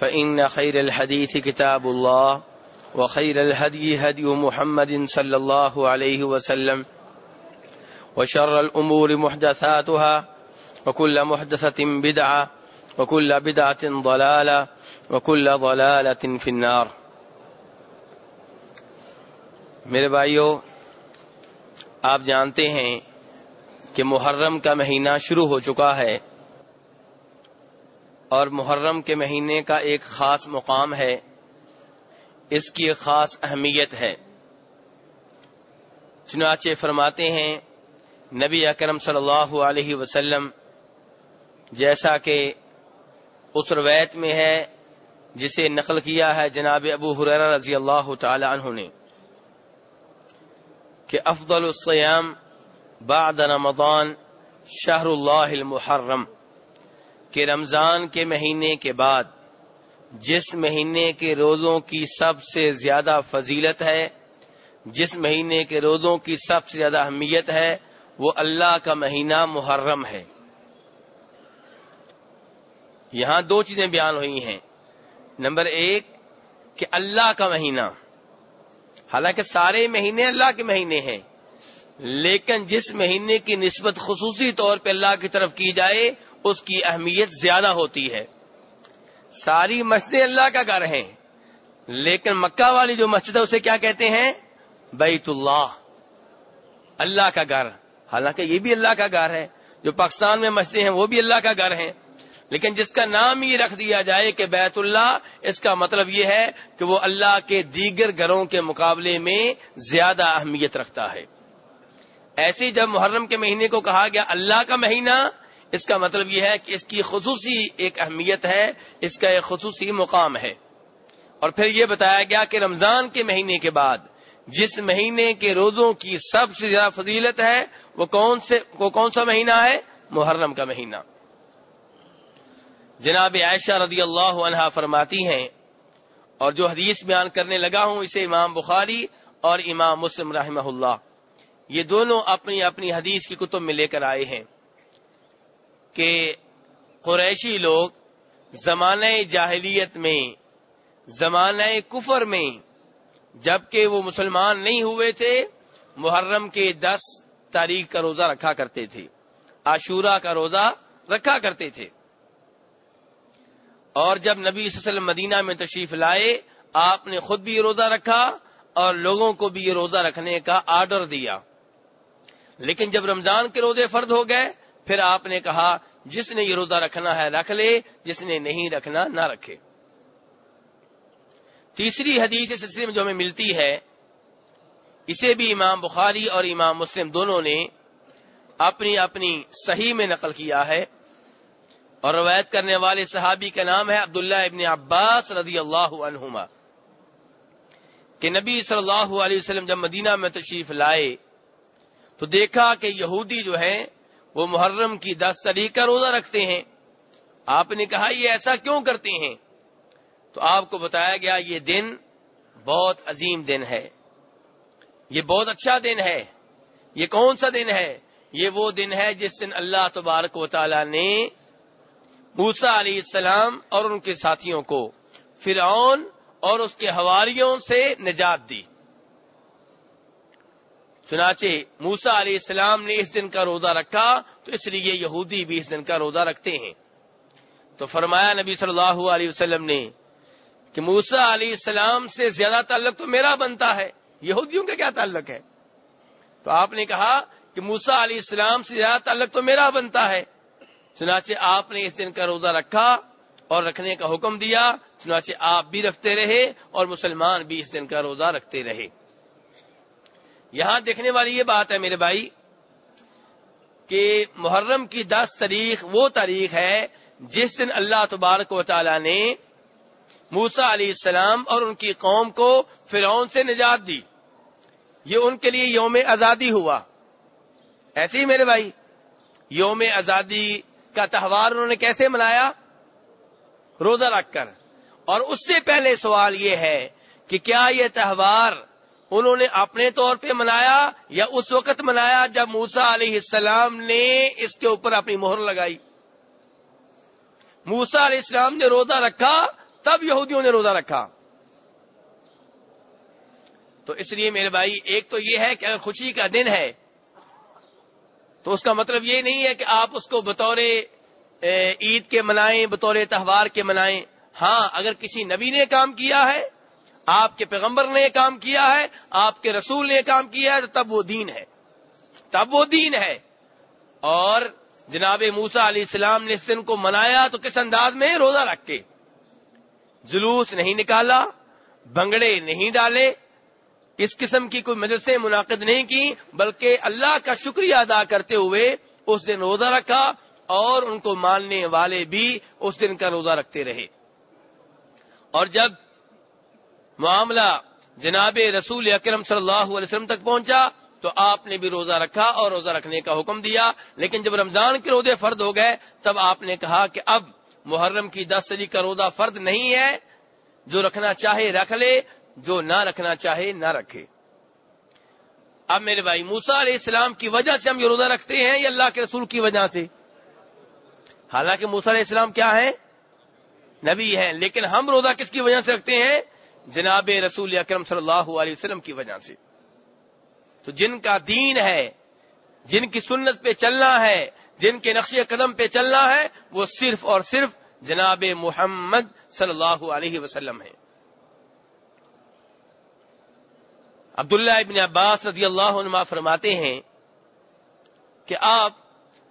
فإن خير الحديث كتاب الله وخير الهدي هدي محمد صلى الله عليه وسلم وشر الأمور محدثاتها وكل محدثة بدعة وكل بدعة ضلالة وكل ضلالة في النار. میرے بھائیو، آپ جانتے ہیں کہ محرم کا مہینہ شروع ہو چکا ہے۔ اور محرم کے مہینے کا ایک خاص مقام ہے۔ اس کی ایک خاص اہمیت ہے۔ چنانچہ فرماتے ہیں، نبی اکرم صلی اللہ علیہ وسلم، جیسا کہ اس روایت میں ہے، جسے نقل کیا ہے جناب ابو حریر رضی اللہ تعالی عنہ نے، کہ افضل الصیام بعد رمضان شہر اللہ المحرم۔ کہ رمضان کے مہینے کے بعد جس مہینے کے روزوں کی سب سے زیادہ فضیلت ہے، جس مہینے کے روزوں کی سب سے زیادہ اہمیت ہے، وہ اللہ کا مہینہ محرم ہے۔ یہاں دو چیزیں بیان ہوئی ہیں۔ نمبر ایک، کہ اللہ کا مہینہ، حالانکہ سارے مہینے اللہ کے مہینے ہیں، لیکن جس مہینے کی نسبت خصوصی طور پہ اللہ کی طرف کی جائے اس کی اہمیت زیادہ ہوتی ہے۔ ساری مسجدیں اللہ کا گھر ہیں، لیکن مکہ والی جو مسجد ہے، اسے کیا کہتے ہیں؟ بیت اللہ۔ اللہ کا گھر۔ حالانکہ یہ بھی اللہ کا گھر ہے۔ جو پاکستان میں مسجدیں ہیں، وہ بھی اللہ کا گھر ہیں۔ لیکن جس کا نام یہ رکھ دیا جائے کہ بیت اللہ، اس کا مطلب یہ ہے کہ وہ اللہ کے دیگر گھروں کے مقابلے میں زیادہ اہمیت رکھتا ہے۔ ایسی جب محرم کے مہینے کو کہا گیا، اللہ کا مہینہ اس کا مطلب یہ ہے کہ اس کی خصوصی ایک اہمیت ہے، اس کا ایک خصوصی مقام ہے۔ اور پھر یہ بتایا گیا کہ رمضان کے مہینے کے بعد جس مہینے کے روزوں کی سب سے زیادہ فضیلت ہے، وہ کون سے، وہ کون سا مہینہ ہے؟ محرم کا مہینہ۔ جناب عائشہ رضی اللہ عنہا فرماتی ہیں، اور جو حدیث بیان کرنے لگا ہوں، اسے امام بخاری اور امام مسلم رحمہ اللہ۔ یہ دونوں اپنی اپنی حدیث کی کتب میں لے کر آئے ہیں۔ کہ قریشی لوگ زمانہ جاہلیت میں، زمانہ کفر میں، جبکہ وہ مسلمان نہیں ہوئے تھے، محرم کے دس تاریخ کا روزہ رکھا کرتے تھے، عاشورہ کا روزہ رکھا کرتے تھے۔ اور جب نبی صلی اللہ علیہ وسلم مدینہ میں تشریف لائے، آپ نے خود بھی یہ روزہ رکھا اور لوگوں کو بھی یہ روزہ رکھنے کا آرڈر دیا۔ لیکن جب رمضان کے روزے فرد ہو گئے، پھر آپ نے کہا جس نے یہ روزہ رکھنا ہے رکھ لے، جس نے نہیں رکھنا نہ رکھے۔ تیسری حدیث سلسلے میں جو ہمیں ملتی ہے، اسے بھی امام بخاری اور امام مسلم دونوں نے اپنی اپنی صحیح میں نقل کیا ہے۔ اور روایت کرنے والے صحابی کا نام ہے عبداللہ ابن عباس رضی اللہ عنہما، کہ نبی صلی اللہ علیہ وسلم جب مدینہ میں تشریف لائے تو دیکھا کہ یہودی جو ہے وہ محرم کی دس تاریخ کا روزہ رکھتے ہیں۔ آپ نے کہا یہ ایسا کیوں کرتے ہیں؟ تو آپ کو بتایا گیا یہ دن بہت عظیم دن ہے۔ یہ بہت اچھا دن ہے۔ یہ کون سا دن ہے؟ یہ وہ دن ہے جس دن اللہ تبارک و تعالی نے موسا علیہ السلام اور ان کے ساتھیوں کو فرعون اور اس کے حواریوں سے نجات دی۔ چنانچہ موسا علیہ السلام نے اس دن کا روزہ رکھا، تو اس لیے یہودی بھی اس دن کا روزہ رکھتے ہیں۔ تو فرمایا نبی صلی اللہ علیہ وسلم نے کہ موسا علیہ السلام سے زیادہ تعلق تو میرا بنتا ہے، یہودیوں کا کیا تعلق ہے؟ تو آپ نے کہا کہ موسا علیہ السلام سے زیادہ تعلق تو میرا بنتا ہے۔ چنانچہ آپ نے اس دن کا روزہ رکھا اور رکھنے کا حکم دیا، چنانچہ آپ بھی رکھتے رہے اور مسلمان بھی اس دن کا روزہ رکھتے رہے۔ یہاں دیکھنے والی یہ بات ہے میرے بھائی کہ محرم کی دس تاریخ وہ تاریخ ہے جس دن اللہ تبارک و تعالی نے موسا علیہ السلام اور ان کی قوم کو فرعون سے نجات دی۔ یہ ان کے لیے یوم آزادی ہوا۔ ایسے ہی میرے بھائی، یوم آزادی کا تہوار انہوں نے کیسے منایا؟ روزہ رکھ کر۔ اور اس سے پہلے سوال یہ ہے کہ کیا یہ تہوار انہوں نے اپنے طور پہ منایا یا اس وقت منایا جب موسا علیہ السلام نے اس کے اوپر اپنی مہر لگائی۔ موسا علیہ السلام نے روزہ رکھا، تب یہودیوں نے روزہ رکھا۔ تو اس لیے میرے بھائی، ایک تو یہ ہے کہ اگر خوشی کا دن ہے، تو اس کا مطلب یہ نہیں ہے کہ آپ اس کو بطور عید کے منائیں، بطور تہوار کے منائیں۔ ہاں اگر کسی نبی نے کام کیا ہے آپ کے پیغمبر نے یہ کام کیا ہے، آپ کے رسول نے یہ کام کیا ہے، تو تب وہ دین ہے۔ تب وہ دین ہے۔ اور جناب موسا علیہ السلام نے اس دن کو منایا تو کس انداز میں؟ روزہ رکھ کے۔ جلوس نہیں نکالا، بنگڑے نہیں ڈالے، اس قسم کی کوئی مجلسیں منعقد نہیں کی، بلکہ اللہ کا شکریہ ادا کرتے ہوئے اس دن روزہ رکھا اور ان کو ماننے والے بھی اس دن کا روزہ رکھتے رہے۔ اور جب معاملہ جناب رسول اکرم صلی اللہ علیہ وسلم تک پہنچا تو آپ نے بھی روزہ رکھا اور روزہ رکھنے کا حکم دیا۔ لیکن جب رمضان کے روزے فرد ہو گئے تب آپ نے کہا کہ اب محرم کی دس صدی کا روزہ فرد نہیں ہے۔ جو رکھنا چاہے رکھ لے، جو نہ رکھنا چاہے نہ رکھے۔ اب میرے بھائی موسا علیہ السلام کی وجہ سے ہم یہ روزہ رکھتے ہیں یا اللہ کے رسول کی وجہ سے؟ حالانکہ موسا علیہ السلام کیا ہے نبی ہے لیکن ہم روزہ کس کی وجہ سے رکھتے ہیں؟ جناب رسول اکرم صلی اللہ علیہ وسلم کی وجہ سے۔ تو جن کا دین ہے، جن کی سنت پہ چلنا ہے، جن کے نقش قدم پہ چلنا ہے، وہ صرف اور صرف جناب محمد صلی اللہ علیہ وسلم ہے عبداللہ ابن عباس رضی اللہ عنہ فرماتے ہیں کہ آپ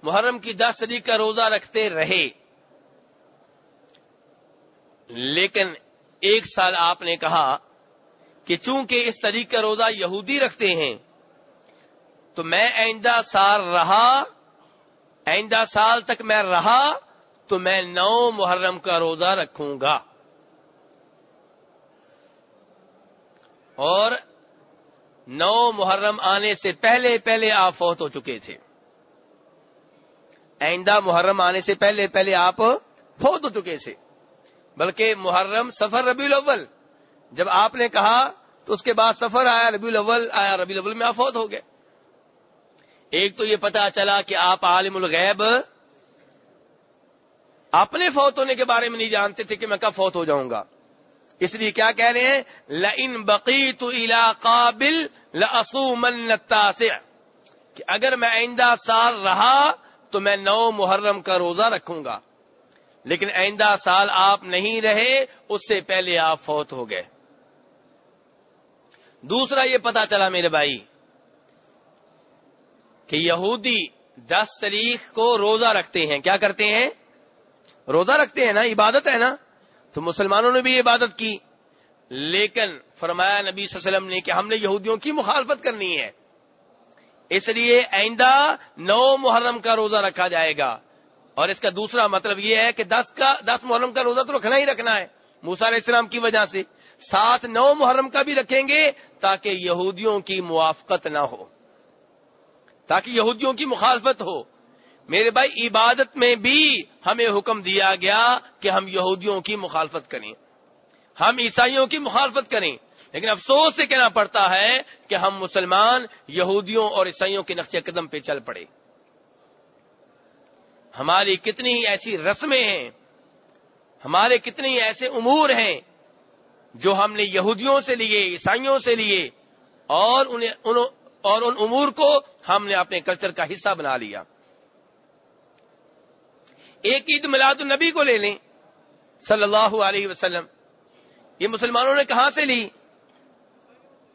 محرم کی دس صدی کا روزہ رکھتے رہے، لیکن ایک سال آپ نے کہا کہ چونکہ اس صدی کا روزہ یہودی رکھتے ہیں، تو میں آئندہ سال رہا، آئندہ سال تک میں رہا، تو میں نو محرم کا روزہ رکھوں گا۔ اور نو محرم آنے سے پہلے پہلے آپ فوت ہو چکے تھے۔ آئندہ محرم آنے سے پہلے پہلے آپ فوت ہو چکے تھے۔ بلکہ محرم سفر ربی الاول۔ جب آپ نے کہا تو اس کے بعد سفر آیا ربی الاول آیا ربی الاول میں آپ فوت ہو گئے۔ ایک تو یہ پتا چلا کہ آپ عالم الغیب اپنے فوت ہونے کے بارے میں نہیں جانتے تھے کہ میں کب فوت ہو جاؤں گا۔ اس لیے کیا کہہ رہے ہیں؟ لن بقی تو قابل سے کہ اگر میں آئندہ سال رہا تو میں نو محرم کا روزہ رکھوں گا۔ لیکن آئندہ سال آپ نہیں رہے، اس سے پہلے آپ فوت ہو گئے۔ دوسرا یہ پتا چلا میرے بھائی کہ یہودی دس تاریخ کو روزہ رکھتے ہیں۔ کیا کرتے ہیں؟ روزہ رکھتے ہیں نا، عبادت ہے نا؟ تو مسلمانوں نے بھی عبادت کی۔ لیکن فرمایا نبی صلی اللہ علیہ وسلم نے کہ ہم نے یہودیوں کی مخالفت کرنی ہے۔ اس لیے آئندہ نو محرم کا روزہ رکھا جائے گا۔ اور اس کا دوسرا مطلب یہ ہے کہ دس کا دس محرم کا روزہ تو رکھنا ہی رکھنا ہے۔ موسا علیہ السلام کی وجہ سے۔ سات نو محرم کا بھی رکھیں گے تاکہ یہودیوں کی موافقت نہ ہو۔ تاکہ یہودیوں کی مخالفت ہو۔ میرے بھائی، عبادت میں بھی ہمیں حکم دیا گیا کہ ہم یہودیوں کی مخالفت کریں۔ ہم عیسائیوں کی مخالفت کریں۔ لیکن افسوس سے کہنا پڑتا ہے کہ ہم مسلمان یہودیوں اور عیسائیوں کے نقش قدم پہ چل پڑے۔ ہماری کتنی ایسی رسمیں ہیں، ہمارے کتنے ایسے امور ہیں جو ہم نے یہودیوں سے لیے، عیسائیوں سے لیے، اور انہیں اور ان امور کو ہم نے اپنے کلچر کا حصہ بنا لیا۔ ایک عید میلاد النبی کو لے لیں۔ صلی اللہ علیہ وسلم۔ یہ مسلمانوں نے کہاں سے لی؟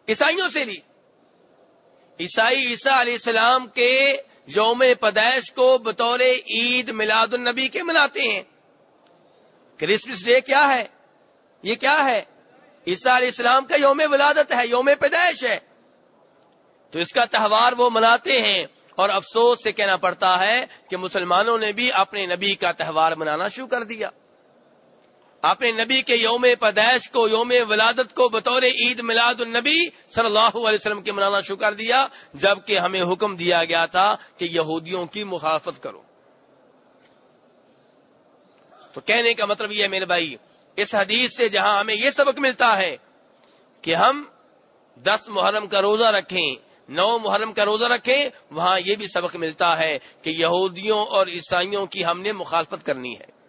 عیسائیوں سے لی۔ عیسائی عیسیٰ علیہ السلام کے یوم پیدائش کو بطور عید میلاد النبی کے مناتے ہیں۔ کرسمس ڈے کیا ہے؟ یہ کیا ہے؟ عیسیٰ علیہ السلام کا یوم ولادت ہے، یوم پیدائش ہے۔ تو اس کا تہوار وہ مناتے ہیں اور افسوس سے کہنا پڑتا ہے کہ مسلمانوں نے بھی اپنے نبی کا تہوار منانا شروع کر دیا۔ اپنے نبی کے یوم پیدائش کو، یوم ولادت کو بطور عید میلاد النبی صلی اللہ علیہ وسلم کے منانا شروع کر دیا، جبکہ ہمیں حکم دیا گیا تھا کہ یہودیوں کی مخالفت کرو۔ تو کہنے کا مطلب یہ ہے میرے بھائی، اس حدیث سے جہاں ہمیں یہ سبق ملتا ہے کہ ہم دس محرم کا روزہ رکھیں، نو محرم کا روزہ رکھیں، وہاں یہ بھی سبق ملتا ہے کہ یہودیوں اور عیسائیوں کی ہم نے مخالفت کرنی ہے۔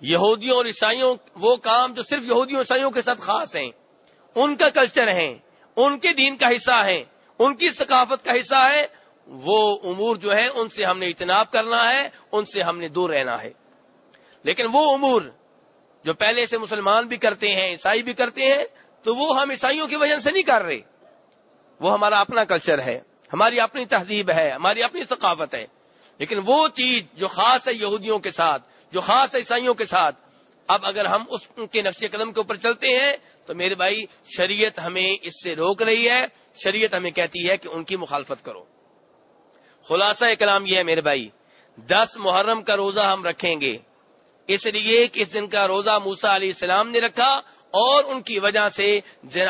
یہودیوں اور عیسائیوں، وہ کام جو صرف یہودیوں عیسائیوں کے ساتھ خاص ہیں۔ ان کا کلچر ہے ان کے دین کا حصہ ہے ان کی ثقافت کا حصہ ہے۔ وہ امور جو ہے ان سے ہم نے اجتناب کرنا ہے، ان سے ہم نے دور رہنا ہے۔ لیکن وہ امور جو پہلے سے مسلمان بھی کرتے ہیں، عیسائی بھی کرتے ہیں، تو وہ ہم عیسائیوں کی وجہ سے نہیں کر رہے۔ وہ ہمارا اپنا کلچر ہے، ہماری اپنی تہذیب ہے، ہماری اپنی ثقافت ہے۔ لیکن وہ چیز جو خاص ہے یہودیوں کے ساتھ جو خاص ہے عیسائیوں کے ساتھ اب اگر ہم اس کے نقش قدم کے اوپر چلتے ہیں، تو میرے بھائی، شریعت ہمیں اس سے روک رہی ہے۔ شریعت ہمیں کہتی ہے کہ ان کی مخالفت کرو۔ خلاصہ کلام یہ ہے میرے بھائی، دس محرم کا روزہ ہم رکھیں گے۔ اس لیے کہ اس دن کا روزہ موسا علیہ السلام نے رکھا اور ان کی وجہ سے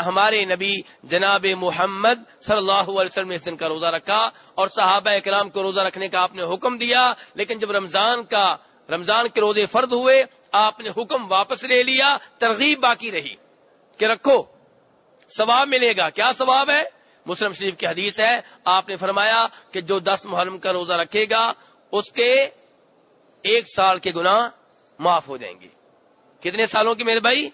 ہمارے نبی جناب محمد صلی اللہ علیہ وسلم نے اس دن کا روزہ رکھا اور صحابہ اکرام کو روزہ رکھنے کا آپ نے حکم دیا، لیکن جب رمضان کا رمضان کے روزے فرد ہوئے، آپ نے حکم واپس لے لیا، ترغیب باقی رہی۔ کہ رکھو، ثواب ملے گا۔ کیا ثواب ہے؟ مسلم شریف کی حدیث ہے، آپ نے فرمایا کہ جو دس محرم کا روزہ رکھے گا، اس کے ایک سال کے گناہ معاف ہو جائیں گے۔ کتنے سالوں کی میرے بھائی؟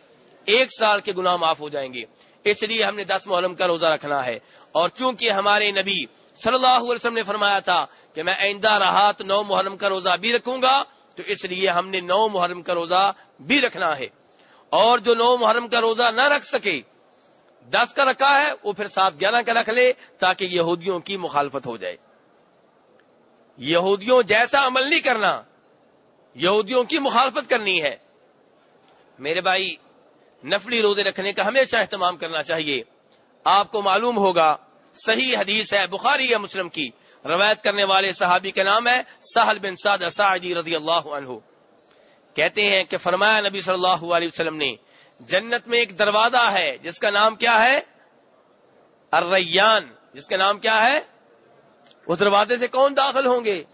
ایک سال کے گناہ معاف ہو جائیں گے۔ اس لیے ہم نے دس محرم کا روزہ رکھنا ہے۔ اور چونکہ ہمارے نبی صلی اللہ علیہ وسلم نے فرمایا تھا کہ میں آئندہ رہا تو نو محرم کا روزہ بھی رکھوں گا تو اس لیے ہم نے نو محرم کا روزہ بھی رکھنا ہے۔ اور جو نو محرم کا روزہ نہ رکھ سکے، دس کا رکھا ہے، وہ پھر سات گیارہ کا رکھ لے تاکہ یہودیوں کی مخالفت ہو جائے۔ یہودیوں جیسا عمل نہیں کرنا، یہودیوں کی مخالفت کرنی ہے۔ میرے بھائی، نفلی روزے رکھنے کا ہمیشہ اہتمام کرنا چاہیے۔ آپ کو معلوم ہوگا، صحیح حدیث ہے، بخاری یا مسلم کی۔ روایت کرنے والے صحابی کا نام ہے سہل بن سعد سعدی رضی اللہ عنہ۔ کہتے ہیں کہ فرمایا نبی صلی اللہ علیہ وسلم نے، جنت میں ایک دروازہ ہے، جس کا نام کیا ہے؟ الریان۔ جس کا نام کیا ہے؟ اس دروازے سے کون داخل ہوں گے؟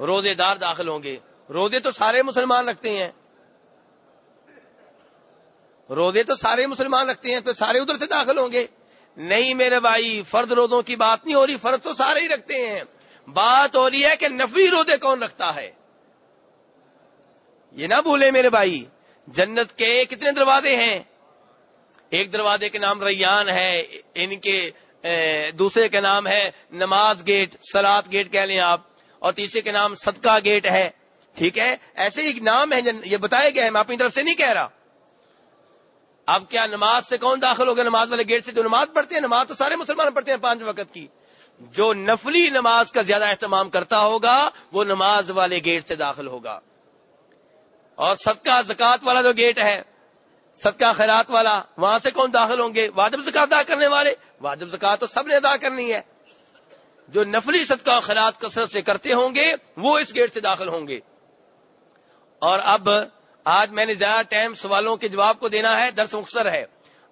روزے دار داخل ہوں گے۔ روزے تو سارے مسلمان رکھتے ہیں۔ روزے تو سارے مسلمان رکھتے ہیں تو سارے ادھر سے داخل ہوں گے۔ نہیں میرے بھائی، فرد روزوں کی بات نہیں ہو رہی، فرد تو سارے ہی رکھتے ہیں۔ بات ہو رہی ہے کہ نفری روزے کون رکھتا ہے؟ یہ نہ بھولے میرے بھائی، جنت کے کتنے دروازے ہیں؟ ایک دروازے کے نام ریان ہے، ان کے دوسرے کے نام ہے نماز گیٹ سلاد گیٹ کہہ لیں آپ، اور تیسرے کے نام صدقہ گیٹ ہے۔ ٹھیک ہے؟ ایسے ایک نام ہے یہ بتایا گیا ہے، میں اپنی طرف سے نہیں کہہ رہا۔ اب کیا نماز سے کون داخل ہوگا؟ نماز والے گیٹ سے جو نماز پڑھتے ہیں، نماز تو سارے مسلمان پڑھتے ہیں پانچ وقت کی۔ جو نفلی نماز کا زیادہ اہتمام کرتا ہوگا، وہ نماز والے گیٹ سے داخل ہوگا۔ اور صدقہ زکات والا جو گیٹ ہے، صدقہ خیرات والا، وہاں سے کون داخل ہوں گے؟ واجب زکات ادا کرنے والے۔ واجب زکات تو سب نے ادا کرنی ہے۔ جو نفلی صدقہ خیرات کثرت سے کرتے ہوں گے، وہ اس گیٹ سے داخل ہوں گے۔ اور اب آج میں نے زیادہ ٹائم سوالوں کے جواب کو دینا ہے، درس مختصر ہے۔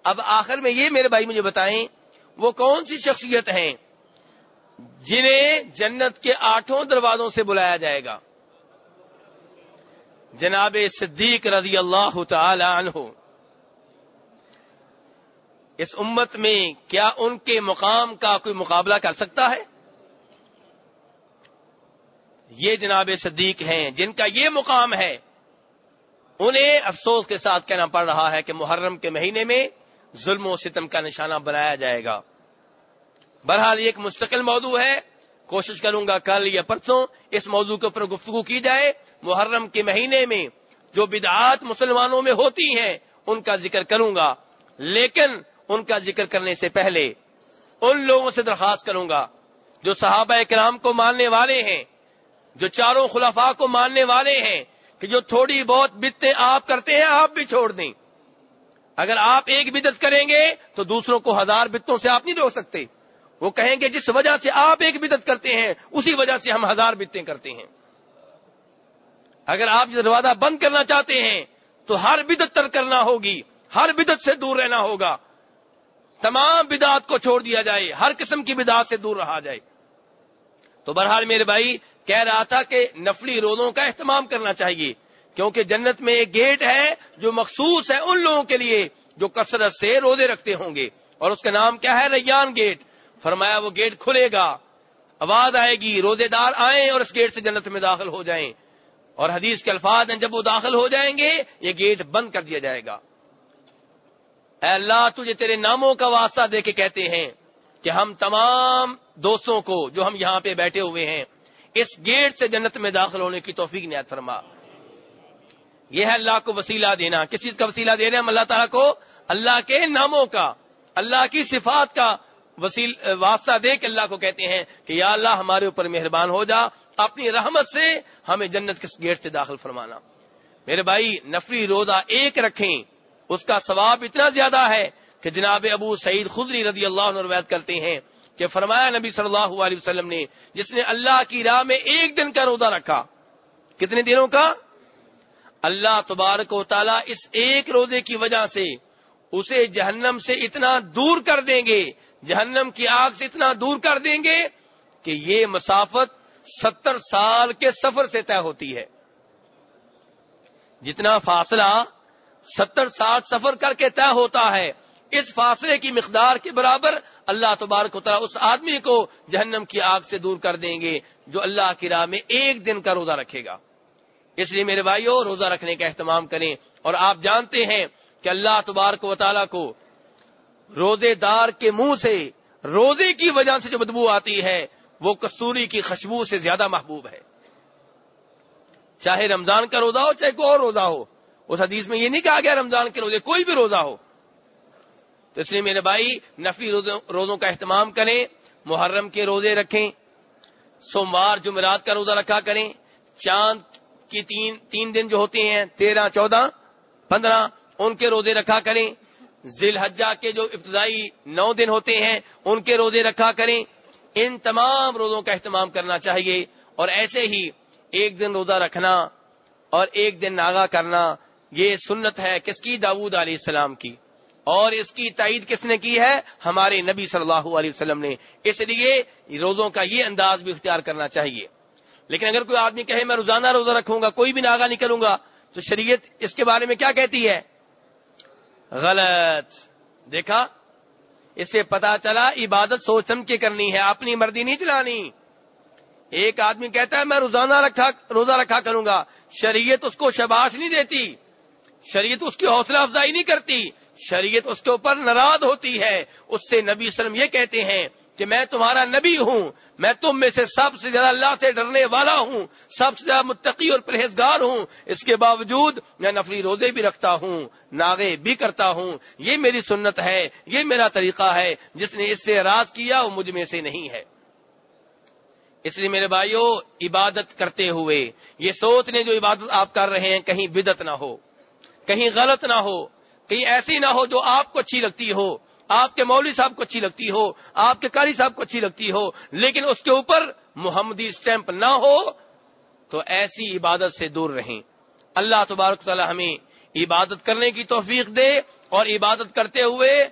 اب آخر میں یہ میرے بھائی مجھے بتائیں، وہ کون سی شخصیت ہیں جنہیں جنت کے آٹھوں دروازوں سے بلایا جائے گا؟ جناب صدیق رضی اللہ تعالی عنہ۔ اس امت میں کیا ان کے مقام کا کوئی مقابلہ کر سکتا ہے؟ یہ جناب صدیق ہیں، جن کا یہ مقام ہے انہیں افسوس کے ساتھ کہنا پڑ رہا ہے کہ محرم کے مہینے میں ظلم و ستم کا نشانہ بنایا جائے گا۔ بہرحال یہ ایک مستقل موضوع ہے۔ کوشش کروں گا کل یا پرسوں اس موضوع کے اوپر گفتگو کی جائے۔ محرم کے مہینے میں جو بدعات مسلمانوں میں ہوتی ہیں، ان کا ذکر کروں گا۔ لیکن ان کا ذکر کرنے سے پہلے ان لوگوں سے درخواست کروں گا جو صحابہ کرام کو ماننے والے ہیں، جو چاروں خلافا کو ماننے والے ہیں کہ جو تھوڑی بہت بدتیں آپ کرتے ہیں، آپ بھی چھوڑ دیں۔ اگر آپ ایک بدت کریں گے تو دوسروں کو ہزار بتوں سے آپ نہیں روک سکتے۔ وہ کہیں گے، جس وجہ سے آپ ایک بدت کرتے ہیں، اسی وجہ سے ہم ہزار بتیں کرتے ہیں۔ اگر آپ دروازہ بند کرنا چاہتے ہیں، تو ہر بدت تر کرنا ہوگی، ہر بدت سے دور رہنا ہوگا۔ تمام بدعت کو چھوڑ دیا جائے، ہر قسم کی بدعت سے دور رہا جائے۔ تو بہرحال میرے بھائی، کہہ رہا تھا کہ نفلی روزوں کا اہتمام کرنا چاہیے، کیونکہ جنت میں ایک گیٹ ہے جو مخصوص ہے ان لوگوں کے لیے جو کثرت سے روزے رکھتے ہوں گے، اور اس کا نام کیا ہے؟ Rayyan gate. فرمایا، وہ گیٹ کھلے گا، آواز آئے گی، روزے دار آئیں اور اس گیٹ سے جنت میں داخل ہو جائیں۔ اور حدیث کے الفاظ ہیں، جب وہ داخل ہو جائیں گے، یہ گیٹ بند کر دیا جائے گا۔ اے اللہ، تجھے تیرے ناموں کا واسطہ دے کے کہتے ہیں کہ ہم تمام دوستوں کو جو ہم یہاں پہ بیٹھے ہوئے ہیں، اس گیٹ سے جنت میں داخل ہونے کی توفیق نیت فرما۔ یہ ہے اللہ کو وسیلہ دینا۔ کس چیز کا وسیلہ دے رہے ہیں ہم اللہ تعالیٰ کو؟ اللہ کے ناموں کا، اللہ کی صفات کا وسیل، واسطہ دے کے اللہ کو کہتے ہیں کہ یا اللہ ہمارے اوپر مہربان ہو جا، اپنی رحمت سے ہمیں جنت کے گیٹ سے داخل فرمانا۔ میرے بھائی، نفری روزہ ایک رکھیں، اس کا ثواب اتنا زیادہ ہے کہ جناب ابو سعید خدری رضی اللہ عنہ روایت کرتے ہیں کہ فرمایا نبی صلی اللہ علیہ وسلم نے، جس نے اللہ کی راہ میں ایک دن کا روزہ رکھا، کتنے دنوں کا؟ اللہ تبارک و تعالی اس ایک روزے کی وجہ سے اسے جہنم سے اتنا دور کر دیں گے، جہنم کی آگ سے اتنا دور کر دیں گے کہ یہ مسافت ستر سال کے سفر سے طے ہوتی ہے۔ جتنا فاصلہ ستر سال سفر کر کے طے ہوتا ہے اس فاصلے کی مقدار کے برابر اللہ تبارک تعالیٰ اس آدمی کو جہنم کی آگ سے دور کر دیں گے جو اللہ کی راہ میں ایک دن کا روزہ رکھے گا۔ اس لیے میرے بھائیوں روزہ رکھنے کا اہتمام کریں اور آپ جانتے ہیں کہ اللہ تبارک و تعالیٰ کو روزے دار کے منہ سے، روزے کی وجہ سے جو بدبو آتی ہے، وہ کستوری کی خوشبو سے زیادہ محبوب ہے۔ چاہے رمضان کا روزہ ہو، چاہے کوئی اور روزہ ہو، اس حدیث میں یہ نہیں کہا گیا رمضان کے روزے کوئی بھی روزہ ہو۔ تو اس لیے میرے بھائی، نفلی روزوں کا اہتمام کریں، محرم کے روزے رکھیں، سوموار جمعرات کا روزہ رکھا کریں، چاند کی تین تین دن جو ہوتے ہیں، تیرہ، چودہ، پندرہ، ان کے روزے رکھا کریں۔ ذیل حجا کے جو ابتدائی نو دن ہوتے ہیں، ان کے روزے رکھا کریں۔ ان تمام روزوں کا اہتمام کرنا چاہیے اور ایسے ہی ایک دن روزہ رکھنا اور ایک دن ناگا کرنا، یہ سنت ہے کس کی؟ داود علیہ السلام کی۔ اور اس کی تائید کس نے کی ہے؟ ہمارے نبی صلی اللہ علیہ وسلم نے۔ اس لیے روزوں کا یہ انداز بھی اختیار کرنا چاہیے۔ لیکن اگر کوئی آدمی کہے میں روزانہ روزہ رکھوں گا، کوئی بھی ناگا نہیں کروں گا، تو شریعت اس کے بارے میں کیا کہتی ہے؟ غلط۔ دیکھا اس سے پتا چلا عبادت سوچ سمجھ کے کرنی ہے، اپنی مرضی نہیں چلانی۔ ایک آدمی کہتا ہے میں روزانہ رکھا، روزہ رکھا کروں گا، شریعت اس کو شباش نہیں دیتی۔ شریعت اس کی حوصلہ افزائی نہیں کرتی۔ شریعت اس کے اوپر ناراض ہوتی ہے۔ اس سے نبی وسلم یہ کہتے ہیں کہ میں تمہارا نبی ہوں۔ میں تم میں سے سب سے زیادہ اللہ سے ڈرنے والا ہوں۔ سب سے زیادہ متقی اور پرہیزگار ہوں۔ اس کے باوجود میں نفری روزے بھی رکھتا ہوں، ناغے بھی کرتا ہوں۔ یہ میری سنت ہے، یہ میرا طریقہ ہے۔ جس نے اس سے راز کیا، وہ مجھ میں سے نہیں ہے۔ اس لیے میرے بھائیوں عبادت کرتے ہوئے، یہ سوچنے جو عبادت آپ کر رہے ہیں، کہیں بدت نہ ہو۔ کہیں غلط نہ ہو، کہیں ایسی نہ ہو جو آپ کو اچھی لگتی ہو۔ آپ کے مولوی صاحب کو اچھی لگتی ہو، آپ کے کاری صاحب کو اچھی لگتی ہو، لیکن اس کے اوپر محمدی اسٹیمپ نہ ہو تو ایسی عبادت سے دور رہیں۔ اللہ تبارک تعالی ہمیں عبادت کرنے کی توفیق دے اور عبادت کرتے ہوئے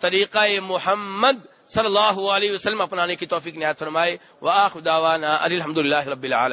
طریقہ محمد صلی اللہ علیہ وسلم اپنانے کی توفیق نہایت فرمائے۔ وہ الحمد اللہ رب العالم